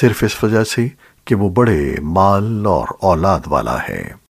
صرف اس وجہ سے کہ وہ بڑے مال اور اولاد والا ہے۔